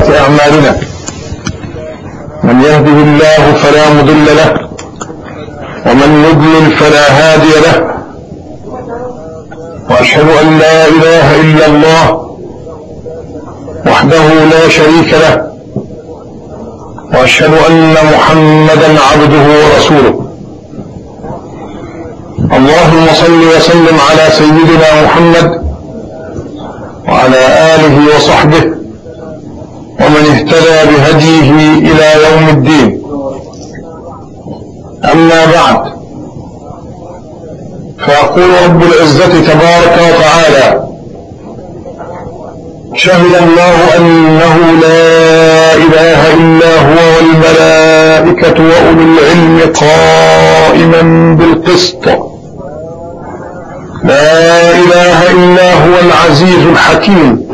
أعمالنا. من يهده الله فلا مضل له ومن يضلل فلا هادي له. وأشهد أن لا إله إلا الله وحده لا شريك له. وأشهد أن محمدا عبده ورسوله. اللهم صل وسلم على سيدنا محمد وعلى آله وصحبه ومن اهتدى بهديه إلى يوم الدين. أما بعد فيقول رب العزة تبارك وتعالى شهد الله أنه لا إله إلا هو والملائكة وأولو العلم قائما بالقسط. لا إله إلا هو العزيز الحكيم.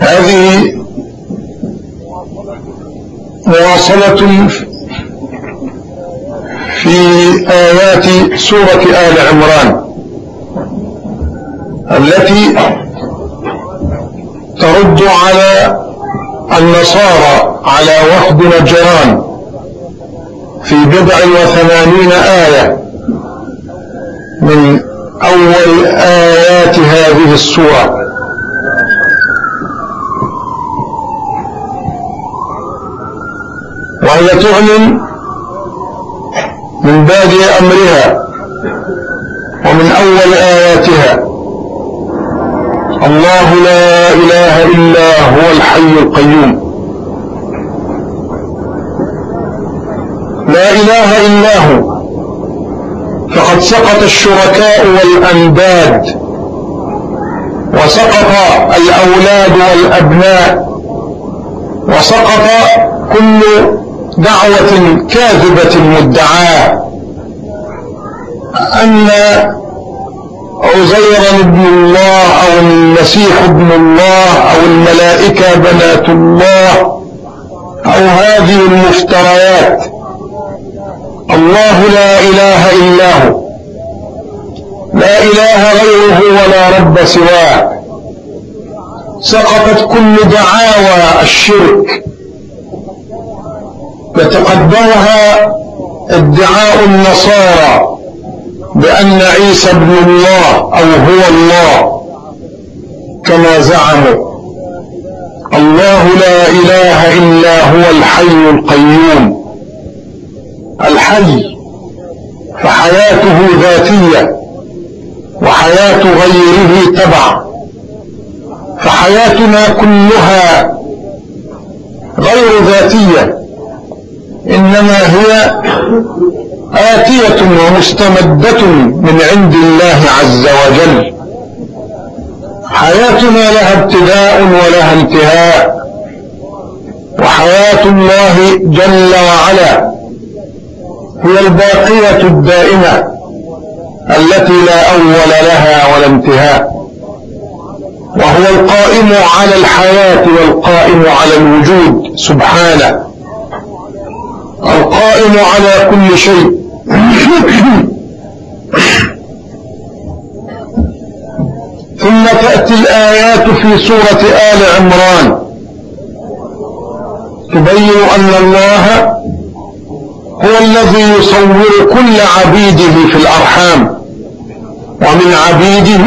هذه مواصلة في آيات سورة آل عمران التي ترد على النصارى على وفد نجران في بضع وثمانين آية من أول آيات هذه السورة. وهي تعلن من بادئ أمرها ومن أول آياتها. الله لا إله إلا هو الحي القيوم. لا إله إلا هو. فقد سقط الشركاء والأنداد وسقط الأولاد والأبناء وسقط كل دعوة كاذبة مدعاة. أن عزيرا ابن الله أو المسيح ابن الله أو الملائكة بنات الله أو هذه المفتريات. الله لا إله إلا هو. لا إله غيره ولا رب سواه. سقطت كل دعاوى الشرك. يتقدمها ادعاء النصارى بأن عيسى ابن الله أو هو الله كما زعموا. الله لا إله إلا هو الحي القيوم. الحي فحياته ذاتية وحياة غيره تبع. فحياتنا كلها غير ذاتية. إنما هي آتية ومستمدة من عند الله عز وجل. حياتنا لها ابتداء ولها انتهاء. وحياة الله جل وعلا هي الباقية الدائمة التي لا أول لها ولا انتهاء. وهو القائم على الحياة والقائم على الوجود سبحانه. القائم على كل شيء. ثم تأتي الآيات في سورة آل عمران. تبين أن الله هو الذي يصور كل عبيده في الأرحام. ومن عبيده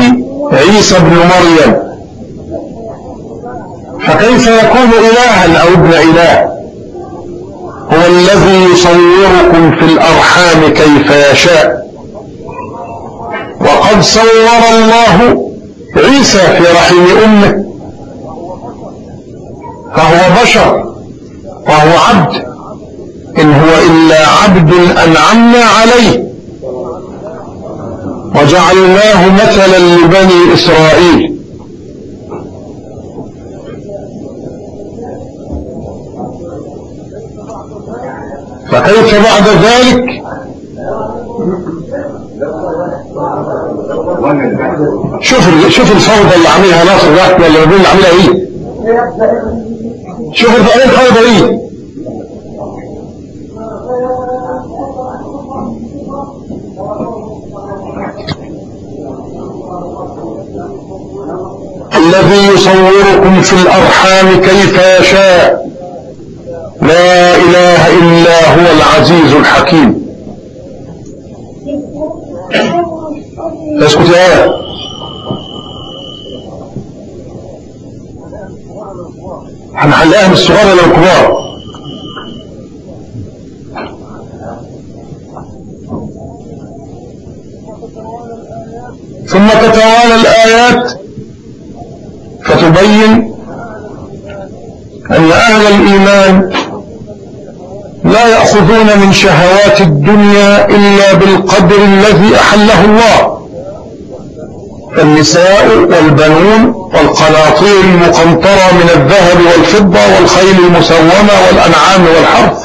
عيسى ابن مريم. فكيف يكون إلها أو ابن إله؟ هو الذي يصوركم في الأرحام كيف يشاء. وقد صور الله عيسى في رحم أمه. فهو بشر وهو عبد. إن هو إلا عبد أنعمنا عليه. وجعلناه مثلا لبني إسرائيل. فكيف بعد ذلك. شوف شوف الفوضى اللي عاملها ناصر الرحمة اللي بيقول عاملها إيه؟ شوف الفوضى إيه؟ الذي يصوركم في الأرحام كيف يشاء. لا إله إلا هو العزيز الحكيم. اسكت يا آية. هنحلقها من الصغار ولا الكبار؟ ثم تتوالى الآيات فتبين أن أهل الإيمان لا يأخذون من شهوات الدنيا إلا بالقدر الذي أحله الله. فالنساء والبنون والقناطير المقنطرة من الذهب والفضة والخيل المسومة والأنعام والحرث.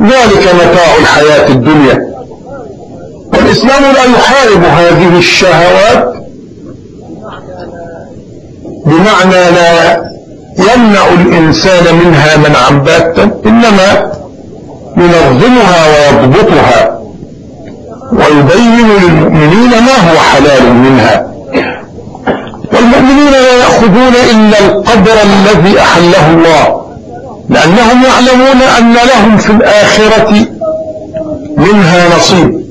ذلك متاع الحياة الدنيا. والإسلام لا يحارب هذه الشهوات بمعنى لا يمنع الإنسان منها منعا باتا إنما ينظمها ويضبطها ويبين للمؤمنين ما هو حلال منها. والمؤمنين لا يأخذون إلا القدر الذي أحله الله لأنهم يعلمون أن لهم في الآخرة منها نصيب.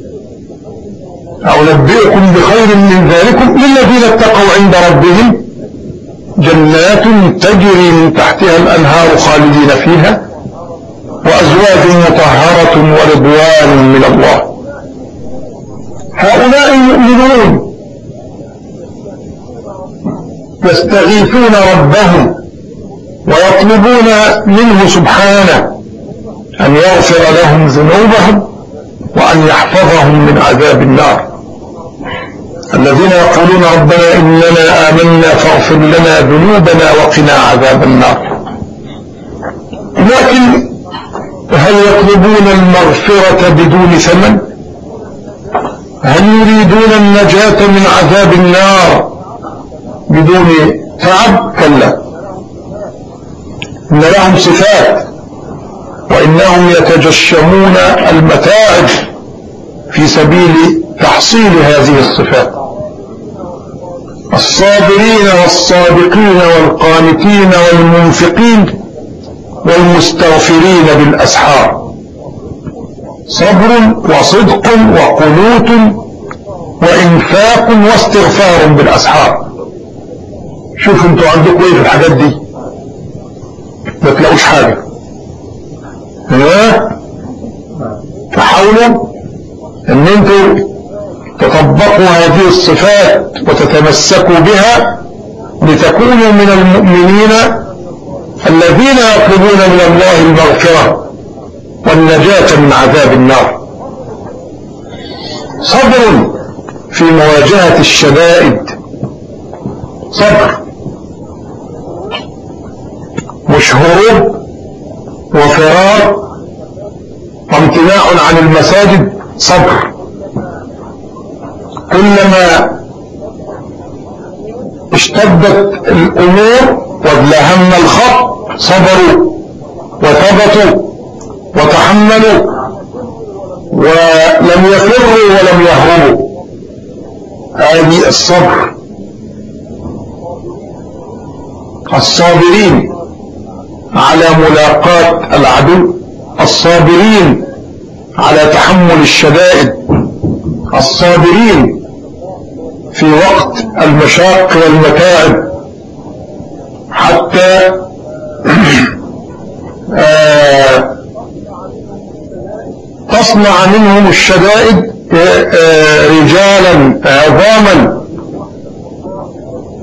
أو نبئكم بخير من ذلكم للذين اتقوا عند ربهم جنات تجري من تحتها الأنهار خالدين فيها. وأزواج مطهرة ورضوان من الله. هؤلاء يؤمنون يستغيثون ربهم ويطلبون منه سبحانه أن يغفر لهم ذنوبهم وأن يحفظهم من عذاب النار. الذين يقولون ربنا إننا آمنا فاغفر لنا ذنوبنا وقنا عذاب النار لكن هل يطلبون المغفرة بدون ثمن؟ هل يريدون النجاة من عذاب النار بدون تعب؟ كلا. إن لهم صفات وإنهم يتجشمون المتاعب في سبيل تحصيل هذه الصفات. الصابرين والصادقين والقانتين والمنفقين والمستغفرين بالأسحار. صبر وصدق وقنوت وإنفاق واستغفار بالأسحار. شوفوا أنتوا عندكم إيه في الحاجات دي؟ ما تلاقوش حاجة. ها؟ فحاولوا إن أنتوا تطبقوا هذه الصفات وتتمسكوا بها لتكونوا من المؤمنين الذين يطلبون من الله المغفرة والنجاة من عذاب النار. صبر في مواجهة الشدائد. صبر. مش هروب وفرار وامتناع عن المساجد. صبر. كلما اشتدت الأمور وازلهم الخط صبروا وثبتوا وتحملوا ولم يفروا ولم يهربوا. هذه الصبر. الصابرين على ملاقاة العدو. الصابرين على تحمل الشدائد. الصابرين في وقت المشاق والمتاعب. حتى تصنع منهم الشدائد آه، رجالا عظاما.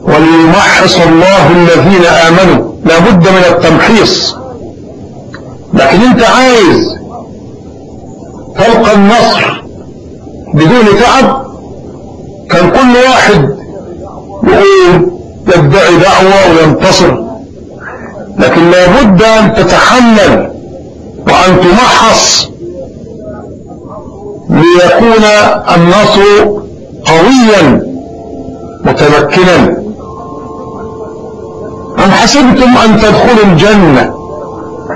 وليمحص الله الذين آمنوا. لابد من التمحيص. لكن أنت عايز تلقى النصر بدون تعب كان كل واحد يقول يدعي دعوة وينتصر. لكن لابد أن تتحمل وأن تمحص ليكون النصر قويا متمكنا. أم حسبتم أن تدخلوا الجنة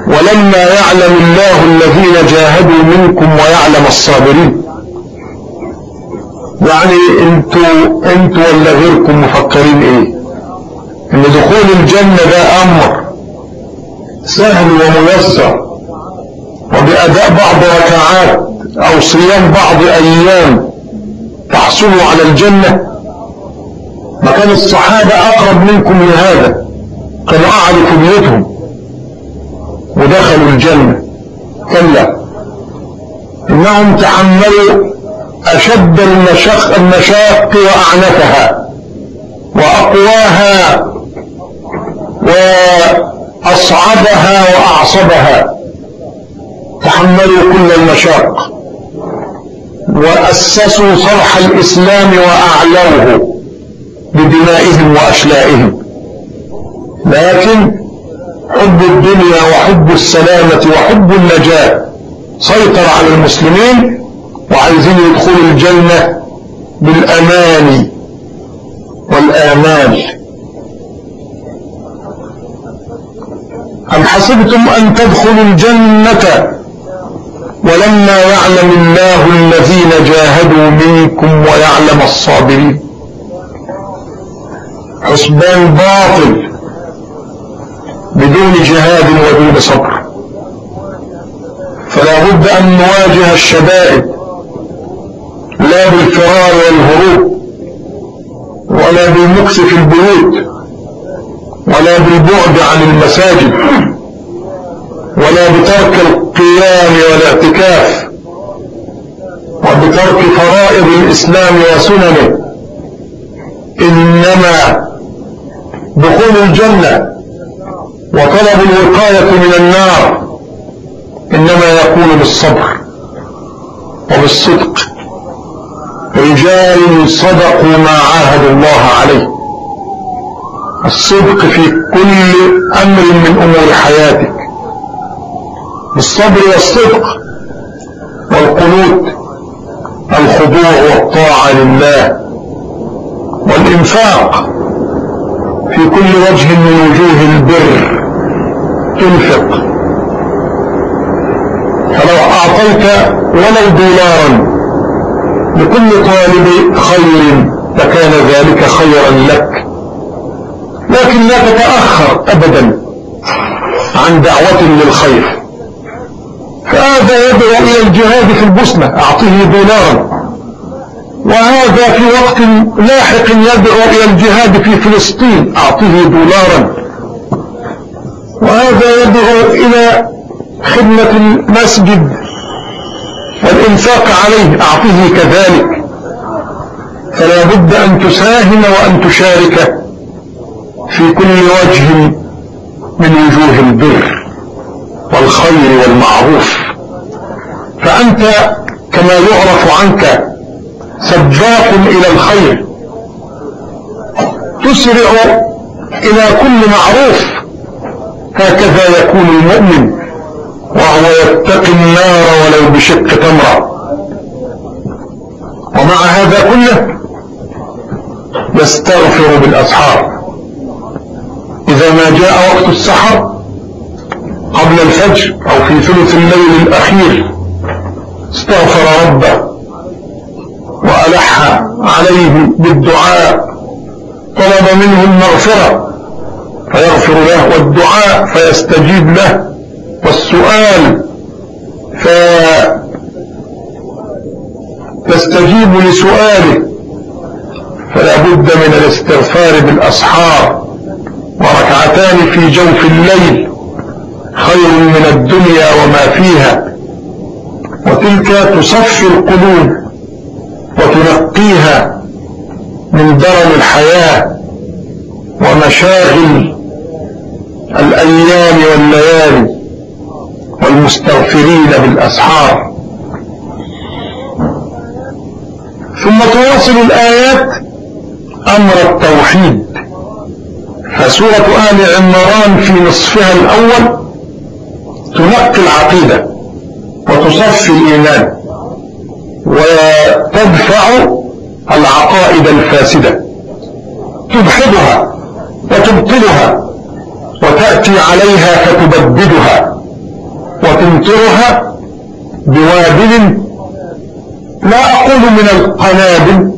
ولما يعلم الله الذين جاهدوا منكم ويعلم الصابرين؟ يعني أنتوا أنتوا ولا غيركم مفكرين إيه؟ إن دخول الجنة ده أمر. سهل وميسر وبأداء بعض ركعات أو صيام بعض أيام تحصلوا على الجنة. ما كان الصحابة أقرب منكم لهذا. كانوا قعدوا في بيوتهم ودخلوا الجنة. كلا. إنهم تحملوا أشد المشق المشاق وأعنفها. وأقواها. واصعبها وأعصبها. تحملوا كل المشاق. وأسسوا صرح الإسلام وأعلوه بدمائهم وأشلائهم. لكن حب الدنيا وحب السلامة وحب النجاة سيطر على المسلمين وعايزين يدخلوا الجنة بالأمان والآمال. أم حسبتم أن تدخلوا الجنة ولما يعلم الله الذين جاهدوا منكم ويعلم الصابرين؟ حسبان باطل بدون جهاد ودون صبر. فلا بد أن نواجه الشدائد لا بالفرار والهروب ولا بالمكس في البيوت. ولا بالبعد عن المساجد ولا بترك القيام والاعتكاف وبترك فرائض الإسلام وسننه. إنما دخول الجنة وطلب الوقاية من النار إنما يكون بالصبر وبالصدق. رجال صدقوا ما عاهدوا الله عليه. الصدق في كل أمر من أمور حياتك. بالصبر والصدق والقنوت الخضوع والطاعة لله والإنفاق في كل وجه من وجوه البر تنفق. فلو أعطيت ولو دولارا لكل طالب خير لكان ذلك خيرا لك. لكن لا تتأخر أبدا عن دعوة للخير. فهذا يدعو إلى الجهاد في البوسنة أعطيه دولارا وهذا في وقت لاحق يدعو إلى الجهاد في فلسطين أعطيه دولارا وهذا يدعو إلى خدمة المسجد. والإنفاق عليه أعطيه كذلك. فلا بد أن تساهم وأن تشارك في كل وجه من وجوه البر والخير والمعروف. فأنت كما يعرف عنك سباق إلى الخير تسرع إلى كل معروف هكذا يكون المؤمن وهو يتقي النار ولو بشق تمرة. ومع هذا كله يستغفر بالأسحار إذا ما جاء وقت السحر قبل الفجر أو في ثلث الليل الأخير استغفر ربه وألح عليه بالدعاء طلب منه المغفرة فيغفر له والدعاء فيستجيب له والسؤال فيستجيب لسؤاله فلا بد من الاستغفار بالأسحار. وركعتان في جوف الليل خير من الدنيا وما فيها. وتلك تصفي القلوب وتنقيها من درن الحياة ومشاغل الأيام والليالي والمستغفرين بالأسحار. ثم تواصل الآيات أمر التوحيد. فسورة آل عمران في نصفها الأول تنقي العقيدة وتصفي الإيمان وتدفع العقائد الفاسدة. تبحضها وتبطلها وتأتي عليها فتبددها وتمطرها بوابل لا أقول من القنابل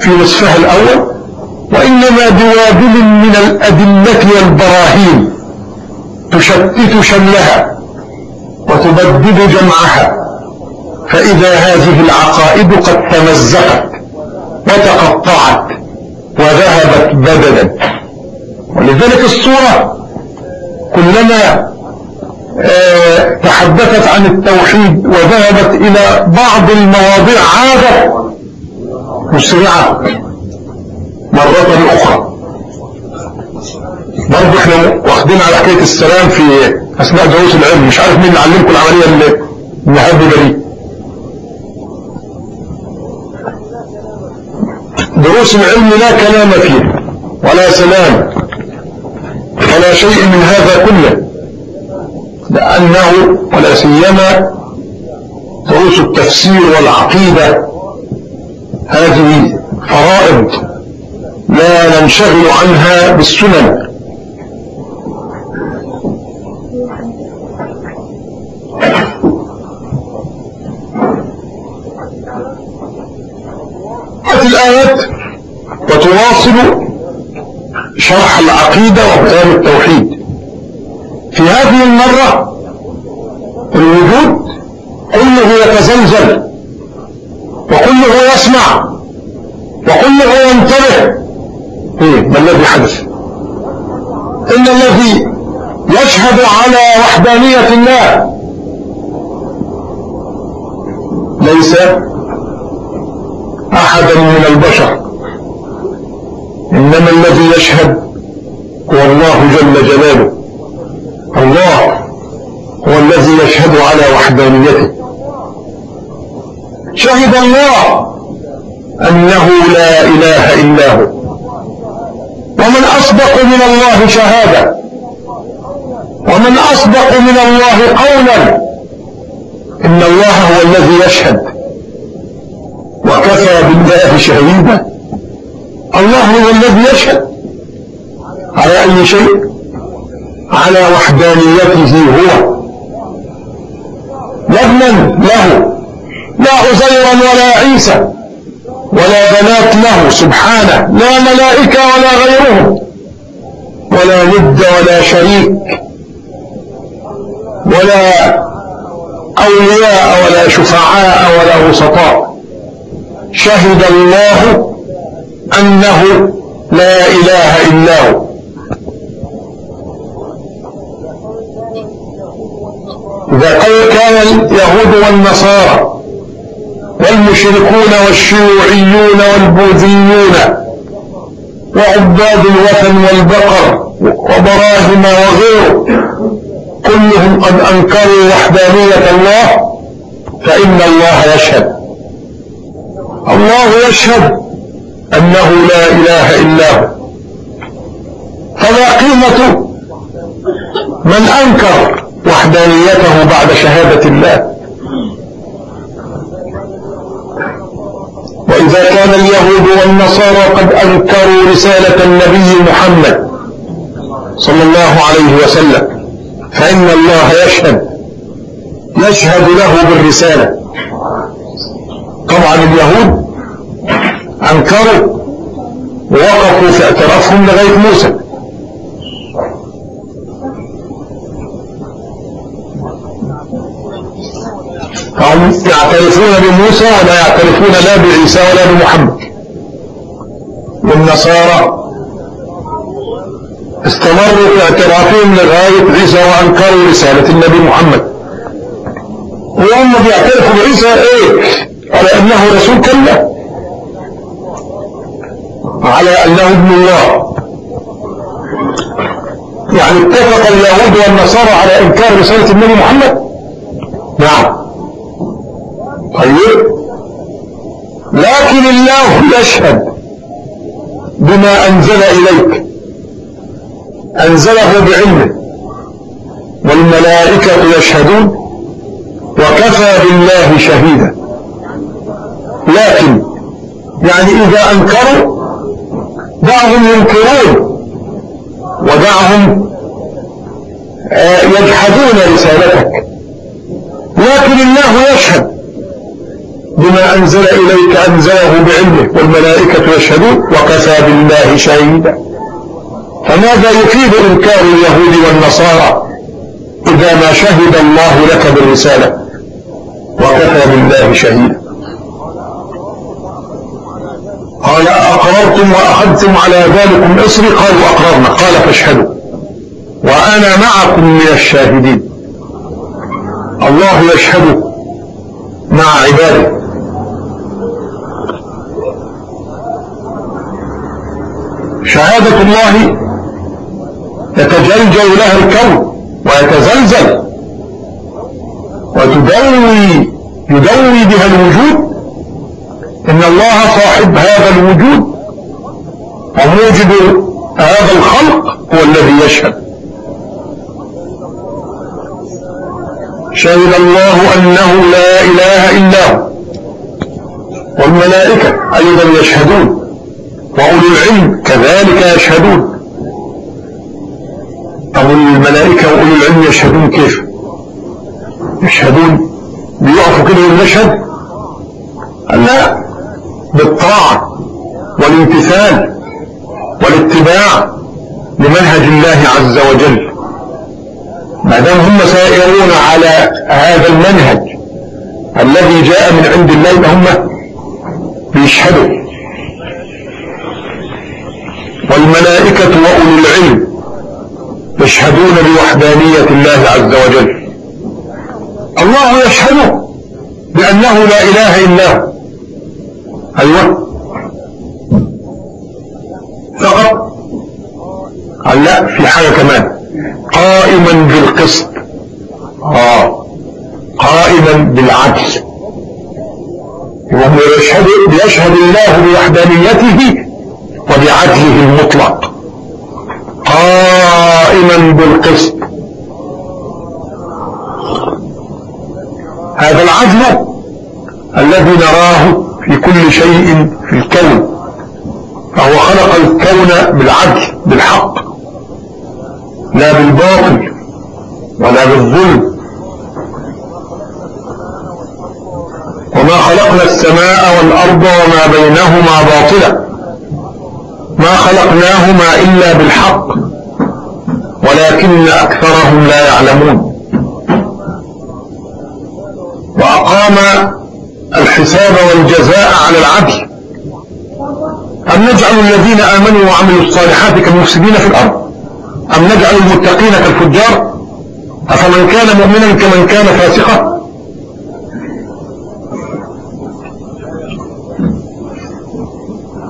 في نصفها الأول وإنما بوابل من الأدلة والبراهين تشتت شملها وتبدد جمعها فإذا هذه العقائد قد تمزقت وتقطعت وذهبت بددا ولذلك الصورة كلما آه، تحدثت عن التوحيد وذهبت إلى بعض المواضيع عادت مسرعة. مرة أخرى. برضه إحنا واخدين على حكاية السلام في أثناء دروس العلم. مش عارف مين اللي علمكم العملية اللي المهببة دي. دروس العلم لا كلام فيه ولا سلام ولا شيء من هذا كله. لأنه ولا سيما دروس التفسير والعقيدة. هذه فرائض. لا ننشغل عنها بالسنن. الآيات وتواصل شرح العقيدة وبيان التوحيد. في هذه المرة الوجود كله يتزلزل وكله يسمع وكله ينتبه. ما الذي حدث؟ إن الذي يشهد على وحدانية الله. ليس أحدا من البشر. إنما الذي يشهد هو الله جل جلاله. الله هو الذي يشهد على وحدانيته. شهد الله أنه لا إله إلا هو. ومن أصدق من الله شهادة. ومن أصدق من الله قولا. إن الله هو الذي يشهد. وكفى بالله شهيدا. الله هو الذي يشهد. على أي شيء؟ على وحدانيته هو. لا ابنا له. لا عزيرا ولا عيسى. ولا بنات له سبحانه لا ملائكة ولا غيرهم ولا ند ولا شريك ولا أولياء ولا شفعاء ولا وسطاء. شهد الله أنه لا إله إلا هو. إذا كان اليهود والنصارى والمشركون والشيوعيون والبوذيون وعباد الوثن والبقر وبراهم وغيره كلهم قد أنكروا وحدانية الله فإن الله يشهد. الله يشهد أنه لا إله إلا هو. فلا قيمة من أنكر وحدانيته بعد شهادة الله؟ وإذا كان اليهود والنصارى قد أنكروا رسالة النبي محمد صلى الله عليه وسلم فإن الله يشهد يشهد له بالرسالة. طبعا اليهود أنكروا ووقفوا في اعترافهم لغاية موسى. فهم يعترفون بموسى ولا يعترفون لا بعيسى ولا بمحمد. والنصارى استمروا في اعترافهم لغاية عيسى وأنكروا رسالة النبي محمد. وهم بيعترفوا بعيسى إيه؟ على أنه رسول كلا على أنه ابن الله. يعني اتفق اليهود والنصارى على إنكار رسالة النبي محمد؟ نعم. طيب. لكن الله يشهد بما أنزل إليك. أنزله بعلمه. والملائكة يشهدون وكفى بالله شهيدا. لكن يعني إذا أنكروا دعهم ينكرون ودعهم آه، يجحدون رسالتك. لكن الله يشهد بما أنزل إليك أنزله بعلمه والملائكة يشهدون وكفى بالله شهيدا. فماذا يفيد إنكار اليهود والنصارى؟ إذا ما شهد الله لك بالرسالة وكفى بالله شهيدا. قال أقررتم وأخذتم على ذلكم إصري؟ قالوا أقررنا. قال فاشهدوا. وأنا معكم من الشاهدين. الله يشهد مع عباده شهادة الله يتجلجل لها الكون ويتزلزل وتدوي يدوي بها الوجود. إن الله صاحب هذا الوجود وموجد هذا الخلق هو الذي يشهد. شهد الله أنه لا إله إلا هو والملائكة أيضا يشهدون. وأولو العلم كذلك يشهدون. أو الملائكة وأولو العلم يشهدون كيف؟ يشهدون. بيقفوا كده المشهد؟ لا. بالطاعة والامتثال والاتباع لمنهج الله عز وجل. ما دام هم سائرون على هذا المنهج الذي جاء من عند الله هم بيشهدوا. والملائكة وأولو العلم يشهدون بوحدانية الله عز وجل. الله يشهد بأنه لا إله إلا هو. أيوة. فقط قال لا في حاجة كمان. قائما بالقسط. آه. قائما بالعدل. وهو يشهد يشهد الله بوحدانيته وبعدله المطلق. قائما بالقسط. هذا العدل الذي نراه في كل شيء في الكون. فهو خلق الكون بالعدل بالحق. لا بالباطل ولا بالظلم. وما خلقنا السماء والأرض وما بينهما باطلا. ما خلقناهما إلا بالحق ولكن أكثرهم لا يعلمون. وأقام الحساب والجزاء على العدل. أم نجعل الذين آمنوا وعملوا الصالحات كالمفسدين في الأرض؟ أم نجعل المتقين كالفجار؟ أفمن كان مؤمنا كمن كان فاسقا؟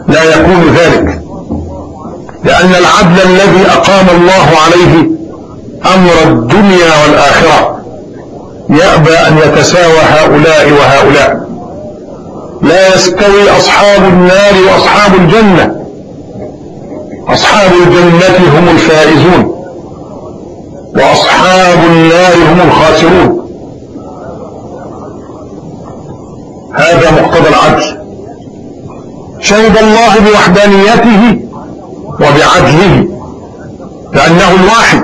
لا يكون ذلك. لأن العدل الذي أقام الله عليه أمر الدنيا والآخرة. يأبى أن يتساوى هؤلاء وهؤلاء. لا يستوي أصحاب النار وأصحاب الجنة. أصحاب الجنة هم الفائزون. وأصحاب النار هم الخاسرون. هذا مقتضى العدل. شهد الله بوحدانيته وبعدله بأنه الواحد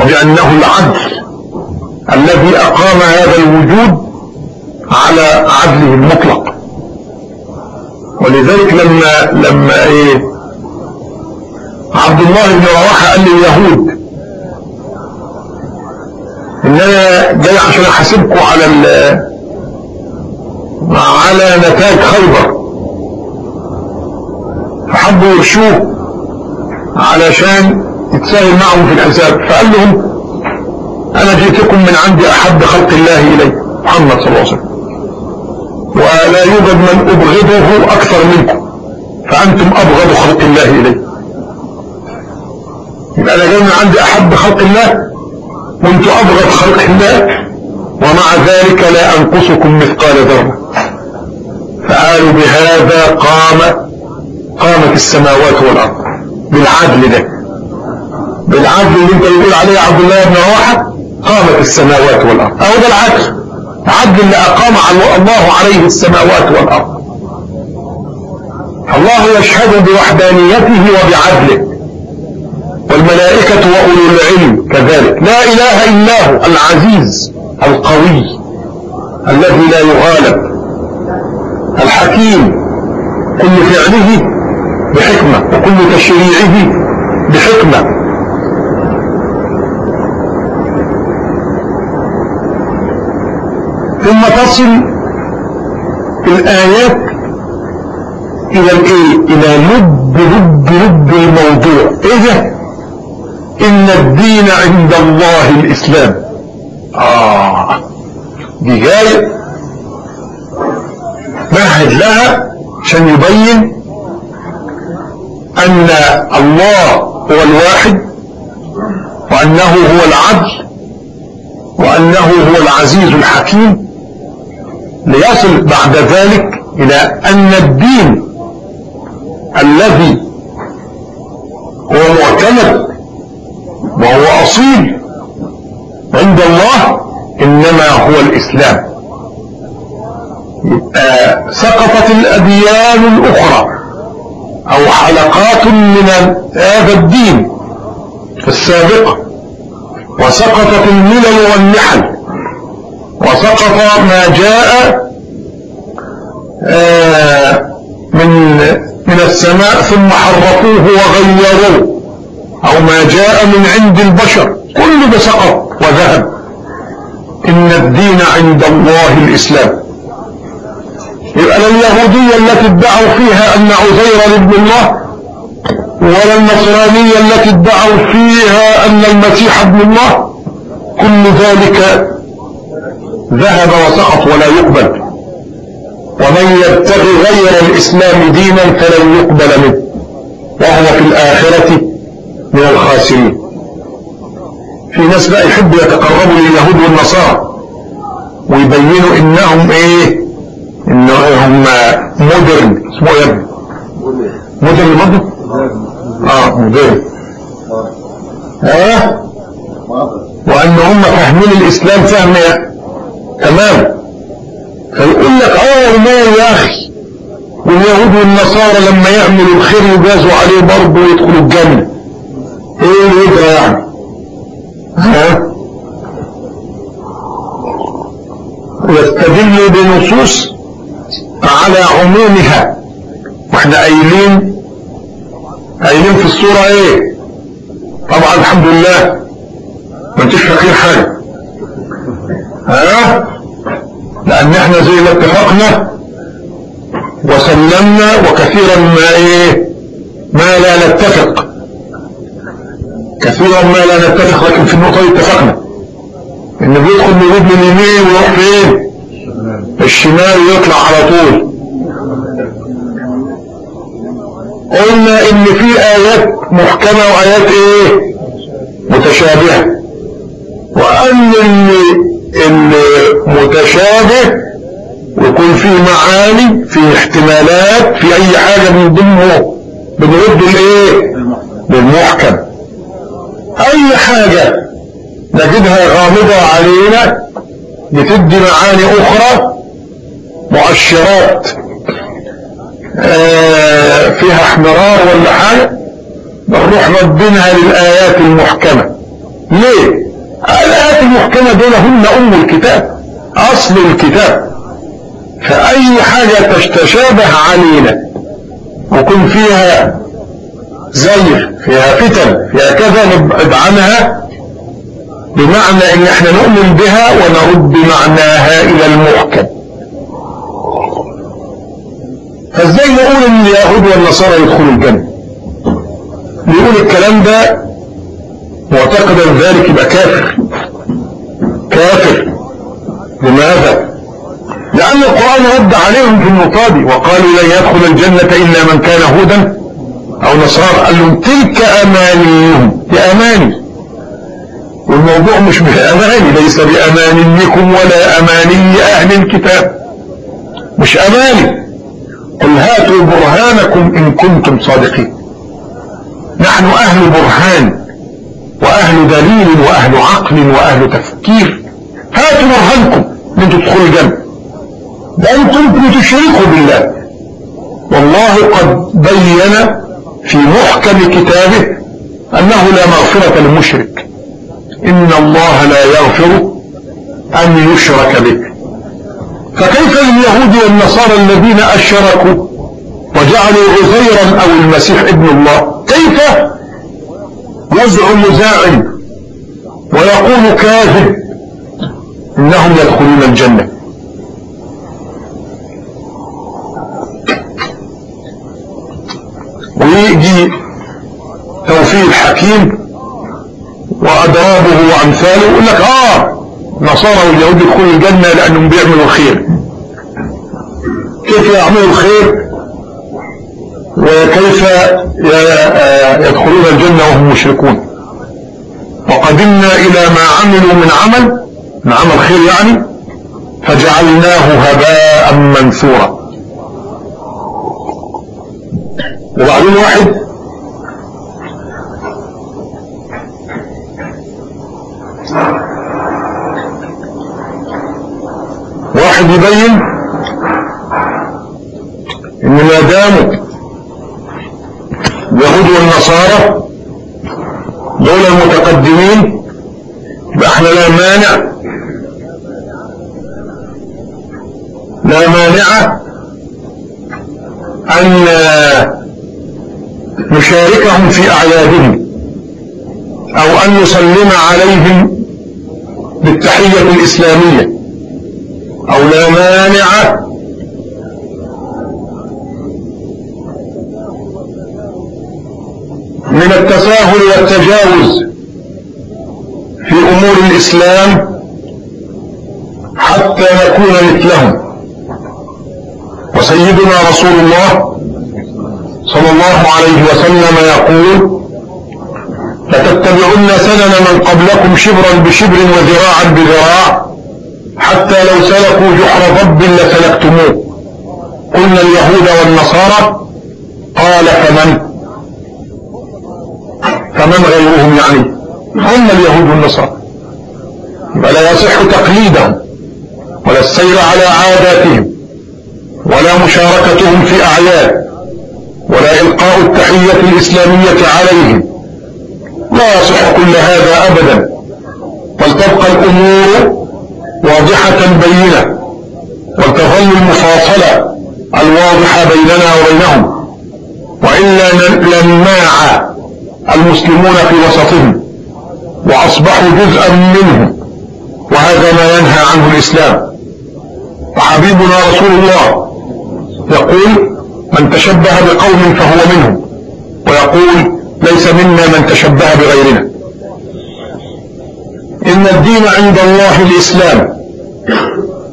وبأنه العدل الذي أقام هذا الوجود على عدله المطلق. ولذلك لما لما إيه عبد الله بن رواحة قال لليهود ان أنا جاي عشان أحاسبكم على على نتاج خيبر. فحبوا يرشوه. علشان يتساهل معهم في الحساب. فقال لهم أنا جئتكم من عند أحب خلق الله إلي محمد صلى الله عليه وسلم. ولا يوجد من أبغضه أكثر منكم فأنتم أبغض خلق الله إلي. يبقى أنا جاي من عند أحب خلق الله وأنتم أبغض خلق الله ومع ذلك لا أنقصكم مثقال ذرة. فقالوا بهذا قام قامت السماوات والأرض. بالعدل ده. بالعدل اللي انت بتقول عليه عبد الله بن رواحه قامت السماوات والأرض. أهو ده العدل. عدل اللي أقام الله عليه السماوات والأرض. الله يشهد بوحدانيته وبعدله. والملائكة وأولو العلم كذلك. لا إله إلا هو العزيز القوي الذي لا يغالب. الحكيم. كل فعله بحكمة وكل تشريعه بحكمة. ثم تصل الآيات إلى الإيه؟ إلى لب لب لب الموضوع. إيه ده؟ إن الدين عند الله الإسلام. آه. دي جاي مهد لها عشان يبين أن الله هو الواحد وأنه هو العدل وأنه هو العزيز الحكيم. ليصل بعد ذلك إلى أن الدين الذي هو معتمد وهو أصيل عند الله إنما هو الإسلام. سقطت الأديان الأخرى. أو حلقات من هذا الدين السابقة وسقطت الملل والنحل. وسقط ما جاء من من السماء ثم حرفوه وغيروه. أو ما جاء من عند البشر. كل ده سقط وذهب. إن الدين عند الله الإسلام. يبقى اليهودية التي ادعوا فيها أن عزير ابن الله ولا النصرانية التي ادعوا فيها أن المسيح ابن الله كل ذلك ذهب وسقط ولا يقبل. ومن يبتغي غير الإسلام دينا فلن يقبل منه وهو في الآخرة من الخاسرين. في ناس بقى يحبوا يتقربوا لليهود والنصارى ويبينوا إنهم إيه؟ إنهم مودرن اسمه إيه؟ مودرن برضه آه مودرن. آه؟ وأن هم فاهمين الإسلام فهم تمام. فيقول لك آه والله يا أخي. واليهود والنصارى لما يعملوا الخير يجازوا عليه برضه ويدخلوا الجنة. إيه الوجهة يعني؟ ها؟ ويستدل بنصوص على عمومها. وإحنا قايلين قايلين في الصورة إيه؟ طبعا الحمد لله. ما انتش فاكرين حاجة. ها؟ لأن إحنا زي ما اتفقنا وسلمنا وكثيرا ما إيه؟ ما لا نتفق. كثيرا ما لا نتفق لكن في النقطة اتفقنا. إن بيدخل من من اليمين ويروح فين؟ الشمال ويطلع على طول. قلنا إن في آيات محكمة وآيات إيه؟ متشابهة. وأن المتشابه ويكون فيه معاني فيه احتمالات في أي حاجة من ضمنه بنرد الإيه؟ بالمحكم أي حاجة نجدها غامضة علينا بتدي معاني أخرى مؤشرات آه فيها احمرار ولا حاجة؟ بنروح ردينها للآيات المحكمة. ليه؟ الآيات المحكمة دول هن أم الكتاب أصل الكتاب. فأي حاجة تتشابه علينا ويكون فيها زير فيها فتن فيها كذا نبعد عنها. بمعنى إن إحنا نؤمن بها ونرد معناها إلى المحكم فإزاي نقول إن اليهود والنصارى يدخلوا الجنة؟ نقول الكلام ده معتقدا ذلك يبقى كافر. كافر. لماذا؟ لأن القرآن رد عليهم في النقطة دي وقالوا لن يدخل الجنة إلا من كان هودا أو نصارى قال لهم تلك أمانيهم. دي أماني. والموضوع مش بأماني ليس بأمانيكم ولا أماني أهل الكتاب. مش أماني قل هاتوا برهانكم إن كنتم صادقين. نحن أهل برهان وأهل دليل وأهل عقل وأهل تفكير. هاتوا برهانكم من تدخلوا الجنة. ده أنتم تشركوا بالله. والله قد بين في محكم كتابه أنه لا مغفرة للمشرك. إن الله لا يغفر أن يشرك به. فكيف لليهود والنصارى الذين أشركوا وجعلوا عزيرا أو المسيح ابن الله؟ كيف؟ يزعم زاعم ويقول كاذب إنهم يدخلون الجنة. ويجي توفيق الحكيم وأدرابه وأمثاله يقول لك آه نصارى واليهود يدخلوا الجنة لأنهم بيعملوا خير كيف يعملوا الخير؟ وكيف يدخلون الجنة وهم مشركون. وقدمنا إلى ما عملوا من عمل من عمل خير يعني فجعلناه هباء منثورا. وبعدين واحد واحد يبين ان ما داموا اليهود والنصارى دول المتقدمين يبقى إحنا لا مانع لا مانع أن نشاركهم في أعيادهم أو أن نسلم عليهم بالتحية الإسلامية أو لا مانع من التساهل والتجاوز في أمور الإسلام حتى نكون مثلهم. وسيدنا رسول الله صلى الله عليه وسلم يقول لتتبعن سنن من قبلكم شبرا بشبر وذراعا بذراع حتى لو سلكوا جحر ضب لسلكتموه. قلنا اليهود والنصارى قال فمن غيرهم يعني والنصارى فلا يصح تقليدهم ولا السير على عاداتهم. ولا مشاركتهم في أعياد. ولا إلقاء التحية الإسلامية عليهم. لا يصح كل هذا أبدا. ولتبقى الأمور واضحة بينة. ولتظل المفاصلة الواضحة بيننا وبينهم. وإلا لنماع المسلمون في وسطهم. وأصبحوا جزءا منهم وهذا ما ينهى عنه الإسلام. وحبيبنا رسول الله يقول من تشبه بقوم فهو منهم. ويقول ليس منا من تشبه بغيرنا. إن الدين عند الله الإسلام.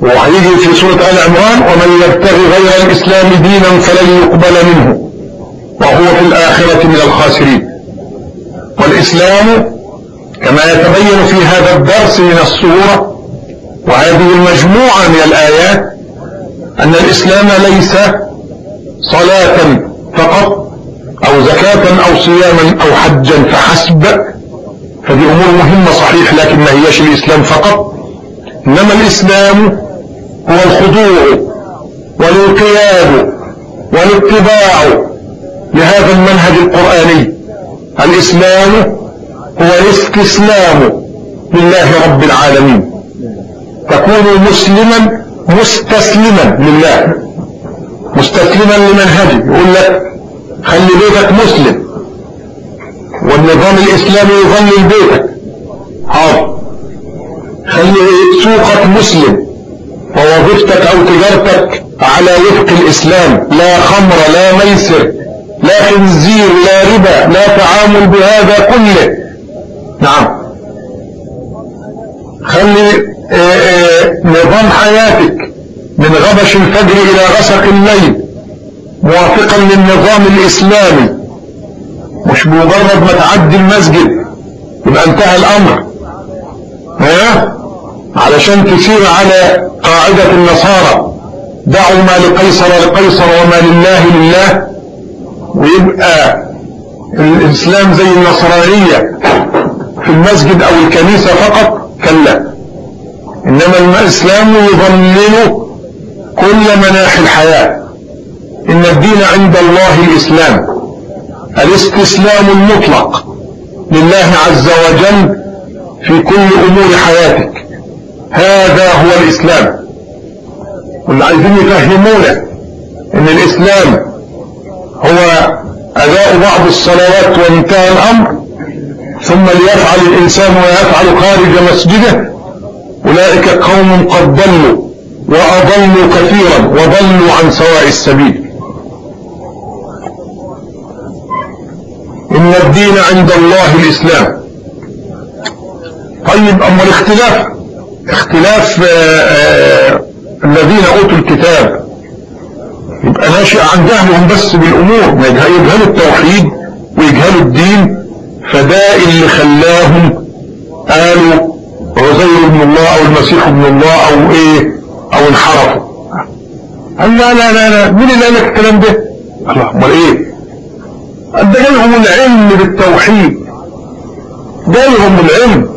وهيجي في سورة آل عمران ومن يبتغي غير الإسلام دينا فلن يقبل منه. وهو في الآخرة من الخاسرين. والإسلام كما يتبين في هذا الدرس من السورة وهذه المجموعة من الآيات أن الإسلام ليس صلاة فقط أو زكاة أو صياما أو حجا فحسب فدي أمور مهمة صحيح لكن ما هيش الإسلام فقط. إنما الإسلام هو الخضوع والانقياد والاتباع لهذا المنهج القرآني. الإسلام هو الاستسلام لله رب العالمين. تكون مسلما مستسلما لله. مستسلما لمنهجه. يقول لك خلي بيتك مسلم. والنظام الإسلامي يظلل بيتك. حاضر. خلي سوقك مسلم. ووظيفتك أو تجارتك على وفق الإسلام. لا خمر لا ميسر لا خنزير لا ربا لا تعامل بهذا كله. نعم. خلي آآ آآ نظام حياتك من غبش الفجر إلى غسق الليل موافقا للنظام الإسلامي. مش بمجرد ما تعدي المسجد يبقى انتهى الأمر. ها علشان تسير على قاعدة النصارى. دعوا ما لقيصر لقيصر وما لله لله. ويبقى الإسلام زي النصرانية. في المسجد أو الكنيسة فقط؟ كلا. إنما الإسلام يضمن كل مناحي الحياة. إن الدين عند الله الإسلام. الاستسلام المطلق لله عز وجل في كل أمور حياتك. هذا هو الإسلام. واللي عايزين يفهمونا إن الإسلام هو أداء بعض الصلوات وانتهى الأمر ثم ليفعل الإنسان ويفعل خارج مسجده. أولئك قوم قد ضلوا وأضلوا كثيرا وضلوا عن سواء السبيل. إن الدين عند الله الإسلام. طيب أما الاختلاف اختلاف آآ آآ الذين أوتوا الكتاب يبقى ناشئ عن جهلهم بس بالأمور ما يجهلوا التوحيد ويجهلوا الدين. فده اللي خلاهم قالوا عزير ابن الله أو المسيح ابن الله أو إيه أو انحرفوا. قال لا لا لا لا مين اللي قال لك الكلام ده؟ الله أمال إيه؟ ده جالهم العلم بالتوحيد. جالهم العلم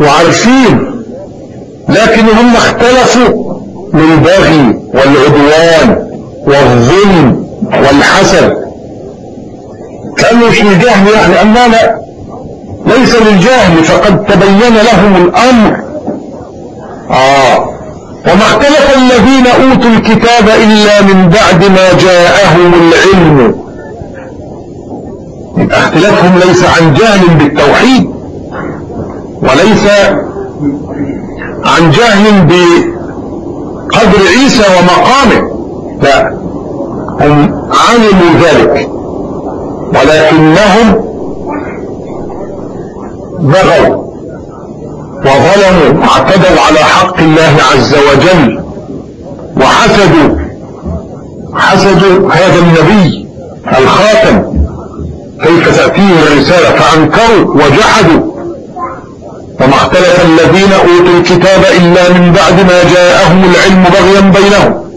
وعارفين لكن هم اختلفوا للبغي والعدوان والظلم والحسد. كانوا مش للجهل يعني قال لا ليس للجهل فقد تبين لهم الأمر. آه. وما اختلف الذين أوتوا الكتاب إلا من بعد ما جاءهم العلم. اختلافهم ليس عن جهل بالتوحيد وليس عن جهل بقدر عيسى ومقامه. لا. هم علموا ذلك. ولكنهم بغوا وظلموا واعتدوا على حق الله عز وجل وحسدوا حسدوا هذا النبي الخاتم كيف تأتيه الرسالة؟ فأنكروا وجحدوا. وما اختلف الذين أوتوا الكتاب إلا من بعد ما جاءهم العلم بغيا بينهم.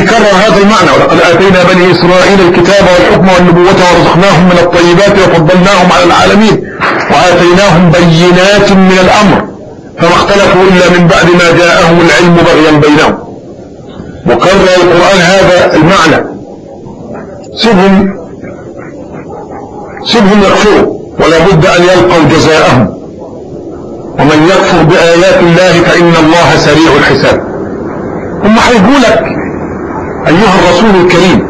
بيكرر هذا المعنى. ولقد آتينا بني إسرائيل الكتاب والحكم والنبوة ورزقناهم من الطيبات وفضلناهم على العالمين. وآتيناهم بينات من الأمر. فما اختلفوا إلا من بعد ما جاءهم العلم بغيا بينهم. وكرر القرآن هذا المعنى. سيبهم سيبهم يكفروا ولا بد أن يلقوا جزاءهم. ومن يكفر بآيات الله فإن الله سريع الحساب. هم هيقول لك أيها الرسول الكريم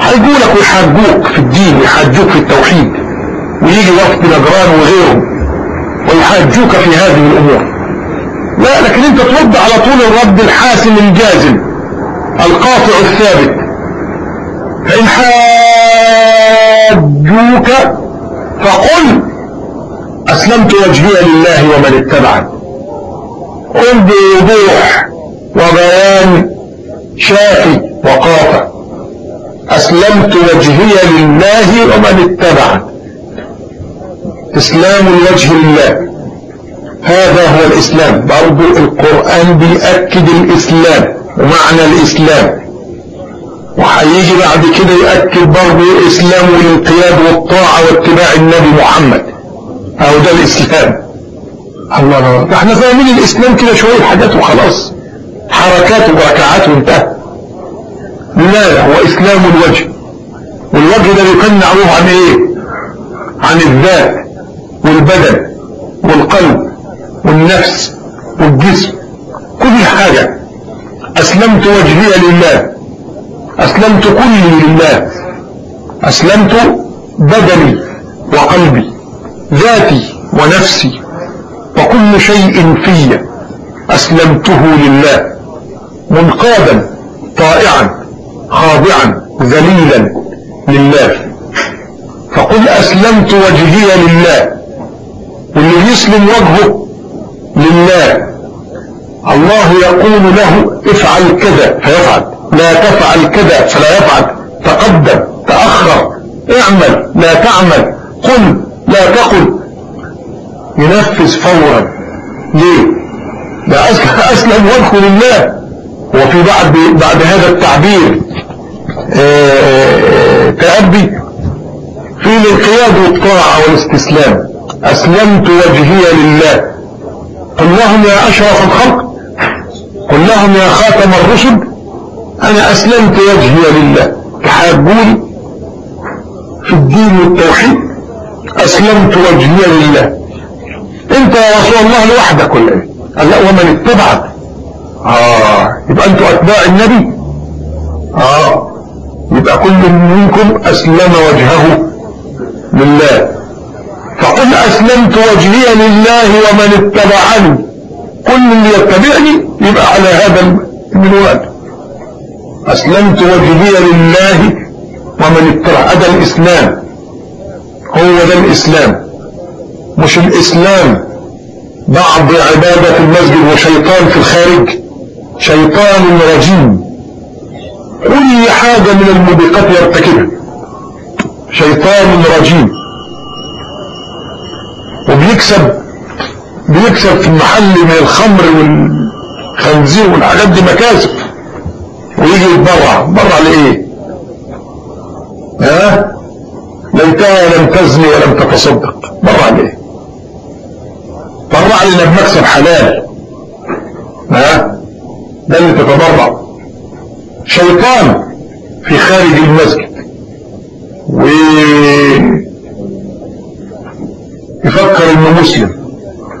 هيقول لك ويحاجوك في الدين ويحاجوك في التوحيد ويجي وقت نجران وغيرهم ويحاجوك في هذه الأمور. لا لكن أنت ترد على طول الرد الحاسم الجازم القاطع الثابت. فإن حاجوك فقل أسلمت وجهي لله ومن اتبعني. قل بوضوح وبيان شافي وقاطع. أسلمت وجهي لله ومن اتبعني. إسلام الوجه لله هذا هو الإسلام. برضو القرآن بيأكد الإسلام. ومعنى الإسلام. وهيجي بعد كده يأكد برضو الإسلام والانقياد والطاعة واتباع النبي محمد. أو ده الإسلام. الله الله إحنا فاهمين الإسلام كده شوية حاجات وخلاص. حركات وركعات وانتهى لا هو إسلام الوجه. والوجه ده بيكون معروف عن إيه؟ عن الذات والبدن والقلب والنفس والجسم. كل حاجة. أسلمت وجهي لله. أسلمت كلي لله. أسلمت بدني وقلبي ذاتي ونفسي وكل شيء في أسلمته لله. منقادا طائعا خاضعا ذليلا لله. فقل أسلمت وجهي لله واللي يسلم وجهه لله. الله يقول له افعل كذا فيفعل. لا تفعل كذا فلا يفعل. تقدم تأخر اعمل لا تعمل. قل لا تقل. ينفذ فورا. ليه؟ ده أسلم وجهه لله. وفي بعد بعد هذا التعبير آه، تأبي في الانقياد والطاعة والاستسلام. أسلمت وجهي لله. قل لهم يا أشرف الخلق قل لهم يا خاتم الرسل أنا أسلمت وجهي لله. تحابون في الدين والتوحيد أسلمت وجهي لله. أنت يا رسول الله لوحدك ولا إيه؟ قال لا ومن اتبعك. آه. يبقى أنتوا أتباع النبي. آه. يبقى كل منكم أسلم وجهه لله. فقل أسلمت وجهي لله ومن اتبعني. كل اللي يتبعني يبقى على هذا المنوال أسلمت وجهي لله ومن اتبع هذا الإسلام. هو ده الإسلام. مش الإسلام. بعض عبادة المسجد وشيطان في الخارج. شيطان رجيم. كل حاجة من الموبقات يرتكبها. شيطان رجيم. وبيكسب بيكسب في المحل من الخمر والخنزير والحاجات دي مكاسب. ويجي يتبرع. برع لإيه؟ ها؟ ليتها لم تزني ولم تتصدق. برع لإيه برع لنا بمكسب حلال. ها؟ اللي تتبرع شيطان في خارج المسجد. و يفكر إنه مسلم.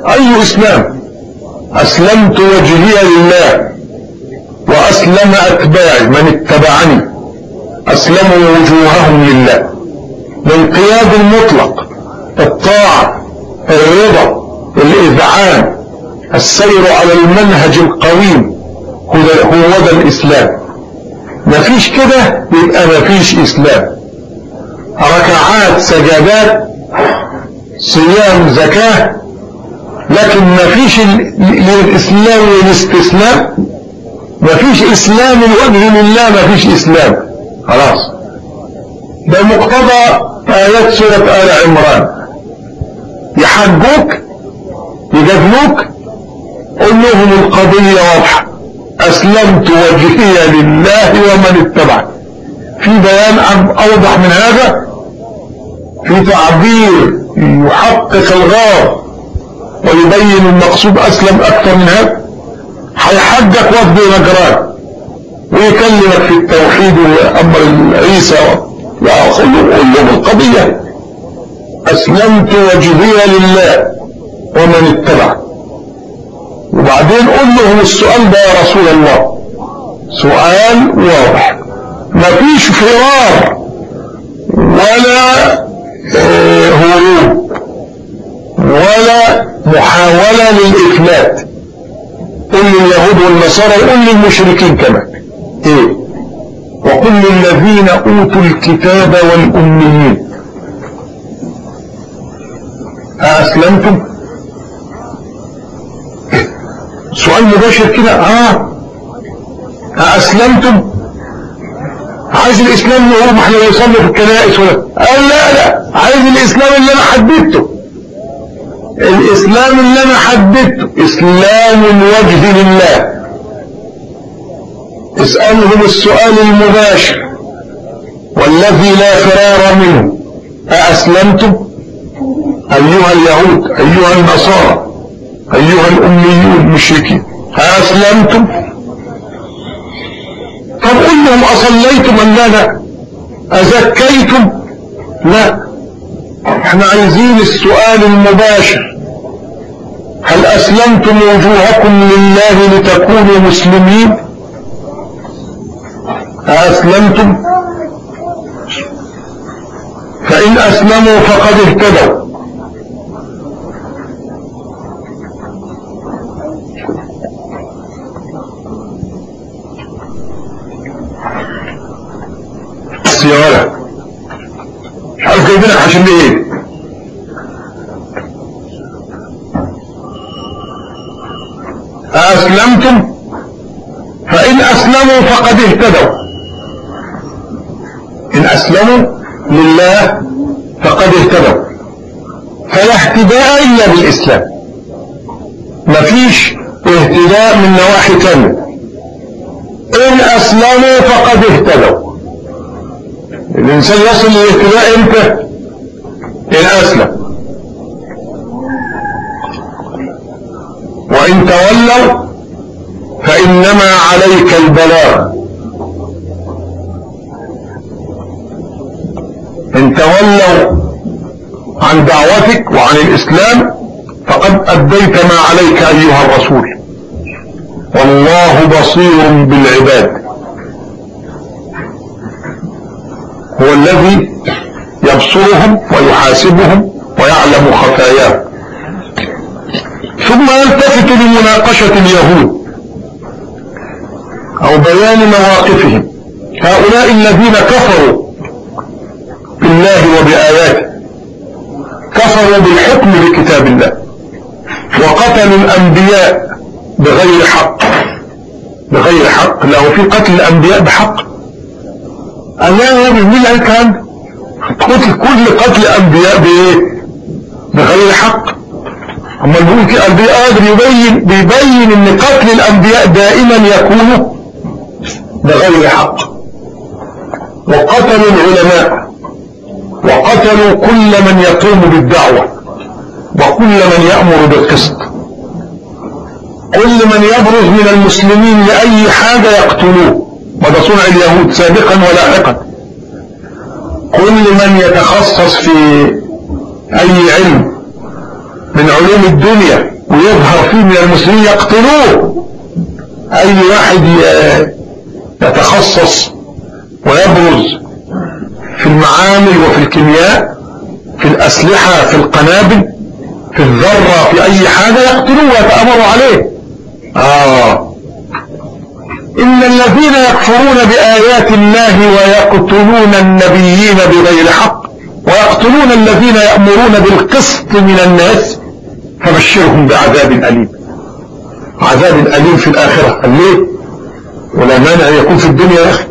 أي إسلام؟ أسلمت وجهي لله. وأسلم أتباعي من اتبعني. أسلموا وجوههم لله. الانقياد المطلق الطاعة الرضا الإذعان السير على المنهج القويم. هو ده الإسلام. مفيش كده يبقى مفيش إسلام. ركعات سجادات صيام زكاة لكن مفيش للإسلام والاستسلام. مفيش إسلام الوجه لله مفيش إسلام. خلاص. ده مقتضى آيات سورة آل عمران. يحجوك يجادلوك قل لهم القضية واضحة. أسلمت وجهي لله ومن اتبعني في بيان أوضح من هذا؟ في تعبير يحقق الغرض ويبين المقصود أسلم أكثر من هذا؟ هيحجك وفد نجران ويكلمك في التوحيد وأمر عيسى لهم القضية. أسلمت وجهي لله ومن اتبعني وبعدين قل لهم السؤال ده يا رسول الله. سؤال واضح. مفيش فرار ولا هروب ولا محاولة للإفلات. قل لليهود والنصارى وقل للمشركين كمان. إيه؟ وقل للذين أوتوا الكتاب والأميين. أأسلمتم سؤال مباشر كده. آه. أأسلمتم عايز الإسلام اللي هو ما إحنا يصلي في الكنائس ولا؟ قال لا لا. عايز الإسلام اللي أنا حددته الإسلام اللي أنا حددته إسلام الوجه لله. اسألهم السؤال المباشر. والذي لا فرار منه. أأسلمتم؟ أيها اليهود أيها النصارى أيها الأميون المشركين. أأسلمتم طب قل لهم أصليتم لا. أزكيتم؟ لا. إحنا عايزين السؤال المباشر. هل أسلمتم وجوهكم لله لتكونوا مسلمين؟ أسلمتم؟ فإن أسلموا فقد اهتدوا. السيارة مش عارف جايبينك عشان إيه أسلمتم؟ فإن أسلموا فقد اهتدوا. إن أسلموا لله فقد اهتدوا. فلا اهتداء إلا بالإسلام. مفيش اهتداء من نواحي تانية. إن أسلموا فقد اهتدوا. الإنسان يصل للاهتداء إمتى؟ إن أسلم. وإن تولوا فإنما عليك البلاغ. إن تولوا عن دعوتك وعن الإسلام فقد أديت ما عليك أيها الرسول. والله بصير بالعباد هو الذي يبصرهم ويحاسبهم ويعلم خفاياهم ثم يلتفت لمناقشة اليهود أو بيان مواقفهم. هؤلاء الذين كفروا بالله وبآياته كفروا بالحكم بكتاب الله وقتلوا الأنبياء بغير حق بغير حق. لو في قتل الأنبياء بحق. يا ابني مين الكلام قتل كل قتل أنبياء بايه بغير حق. أما بيقول كده قادر يبين بيبين إن قتل الأنبياء دائما يكون بغير حق. وقتلوا العلماء. وقتلوا كل من يقوم بالدعوة. وكل من يأمر بالقسط. كل من يبرز من المسلمين لأي حاجة يقتلوه. وده صنع اليهود؟ سابقا ولاحقا كل من يتخصص في أي علم من علوم الدنيا ويظهر فيه من المسلمين يقتلوه. أي واحد يتخصص ويبرز في المعامل وفي الكيمياء في الأسلحة في القنابل في الذرة في أي حاجة يقتلوه ويتأمروا عليه. آه. إن الذين يكفرون بآيات الله ويقتلون النبيين بغير حق ويقتلون الذين يأمرون بالقسط من الناس فبشرهم بعذاب أليم. عذاب أليم في الآخرة. ليه؟ ولا مانع يكون في الدنيا يا أخي.